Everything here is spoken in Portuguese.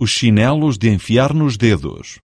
Os chinelos de enfiar nos dedos.